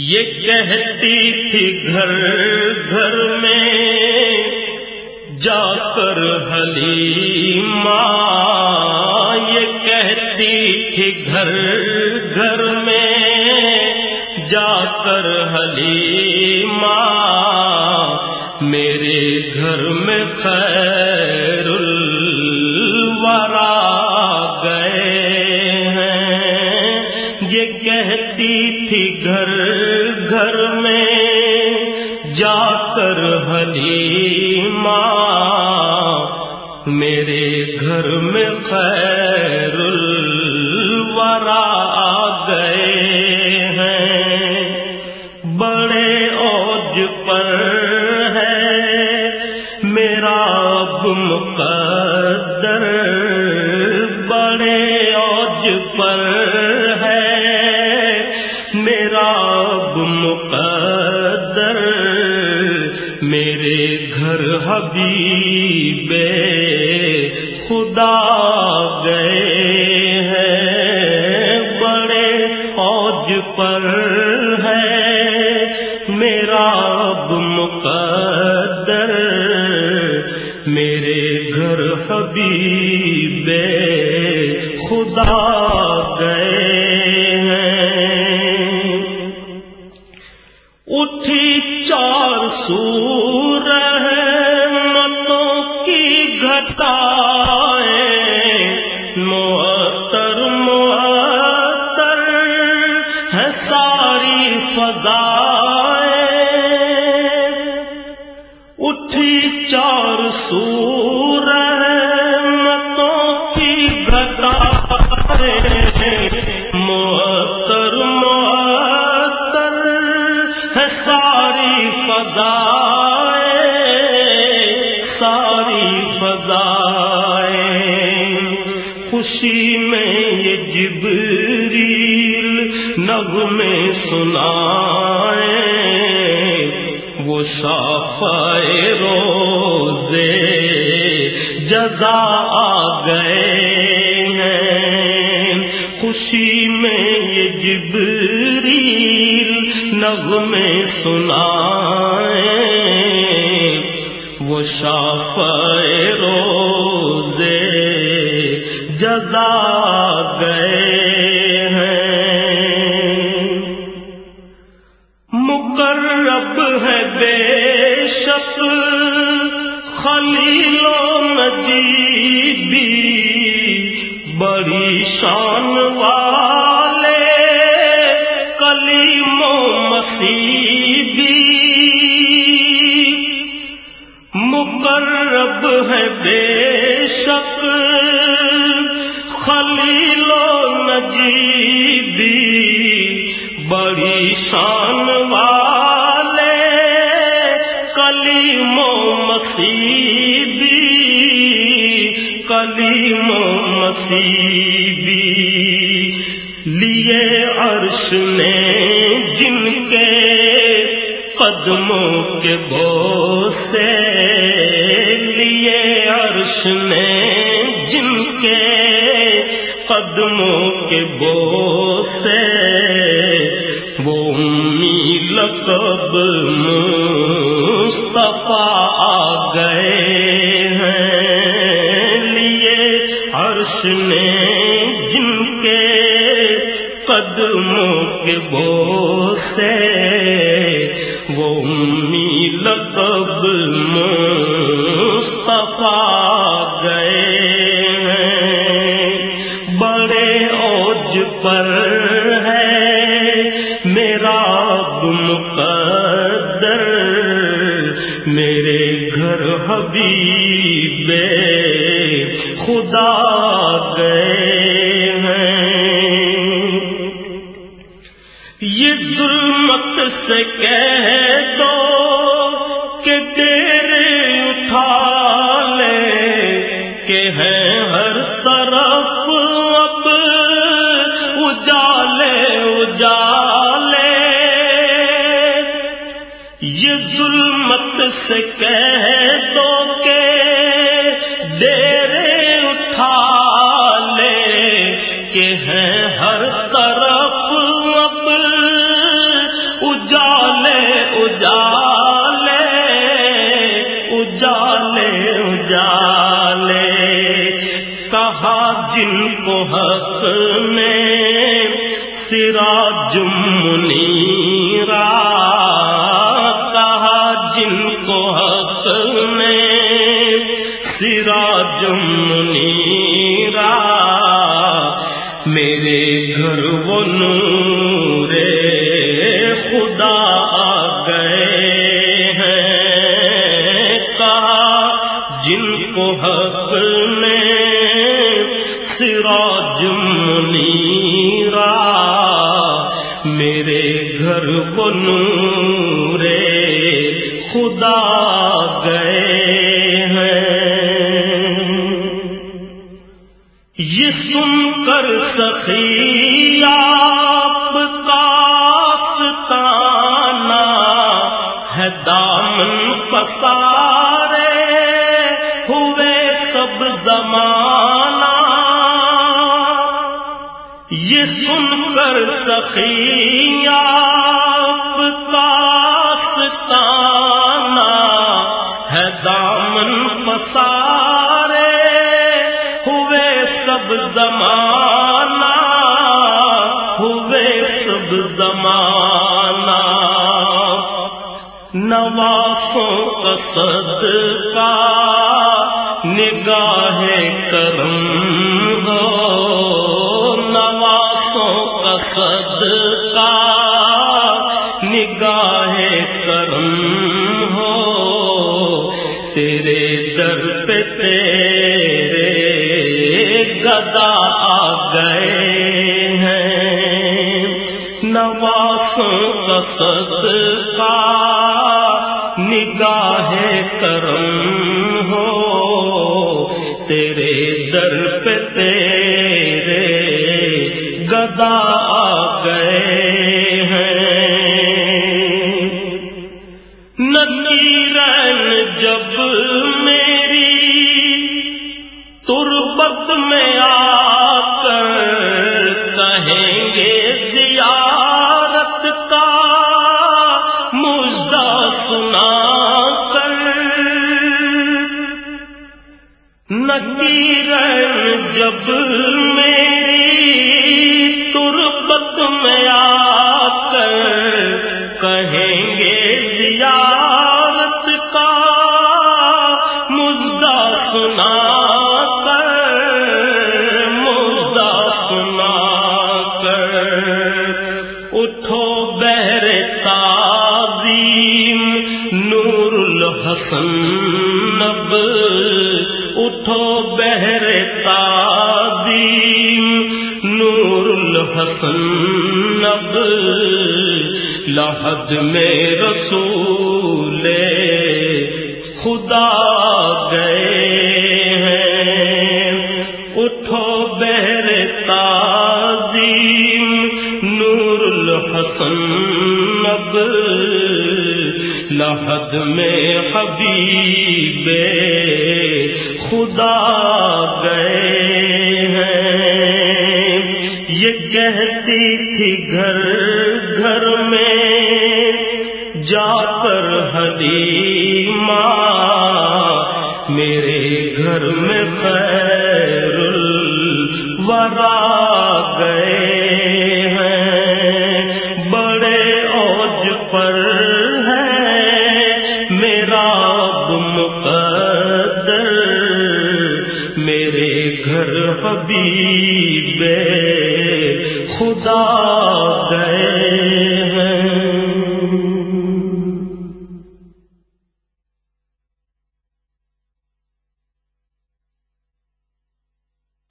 یہ کہتی تھی گھر گھر میں جا کر حلیمہ، یہ کہتی تھی گھر گھر میں جا کر حلیمہ، میرے گھر میں خیر الورا گئے ہیں۔ یہ کہتی تھی گھر میرے گھر میں خیر الورا گئے ہیں۔ بڑے اوج پر ہے میرا اب مقدر۔ بڑے اوج پر ہے میرا اب مقدر۔ میرے گھر حبیب پر صافائے روزے جزا آ گئے ہیں۔ خوشی میں یہ جبریل نغمے سنائے وہ صافائے روزے جزا گئے مقرب ہے بے شک خلیل و نجیبی بڑی شان والے کلیم و مسیبی کلیم و مسیبی عرش نے جن کے قدموں کے بوسے لیے عرش نے جن کے قدموں کے بوسے وہ لقب مصطفیٰ آ گئے ہیں لیے عرش نے جن کے قدموں کے بوسے وہ امی لقب مصطفیٰ گئے ہیں۔ بڑے اوج پر ہے میرا مقدر۔ میرے گھر حبیب سے کہہ دو کہ تیرے اٹھا لے کہ ہے ہر طرف اب اجالے اجالے۔ یہ ظلمت سے کہہ اجالے اجالے اجالے کہا جن کو حق میں سرا جمنیرا کہا جن کو حق میں سرا جمنیرا میرے گھر وہ نور جن کو حق میں سراج منیرا میرے گھر کو نور خدا گئے ہیں۔ یہ سن کر سخی آپ کا ہے دامن پسارے یہ سن کر سخی آپ کا ہے دامن پسارے، ہوئے سب زمانہ، ہوئے سب زمانہ۔ نواسوں کا صدقہ، نگاہ کرم ہو۔ صدقہ نگاہ کرم ہو، تیرے در پہ تیرے گدا آ گئے ہیں۔ نواسوں کا صدقہ نگاہ کرم ہو، تیرے در پہ تیرے جب میری تربت میں آ کر کہیں گے زیارت کا مجدہ سنا کر مجدہ سنا کر، اٹھو لحد میں رسول خدا گئے ہیں۔ اٹھو بہر تعظیم نور الحسن نب۔ لحد میں حبیب خدا گئے ہیں۔ یہ کہتی تھی گھر گھر میں جا کر حلیمہ میرے گھر میں خیر میرے گھر حبیب خدا گئے ہیں۔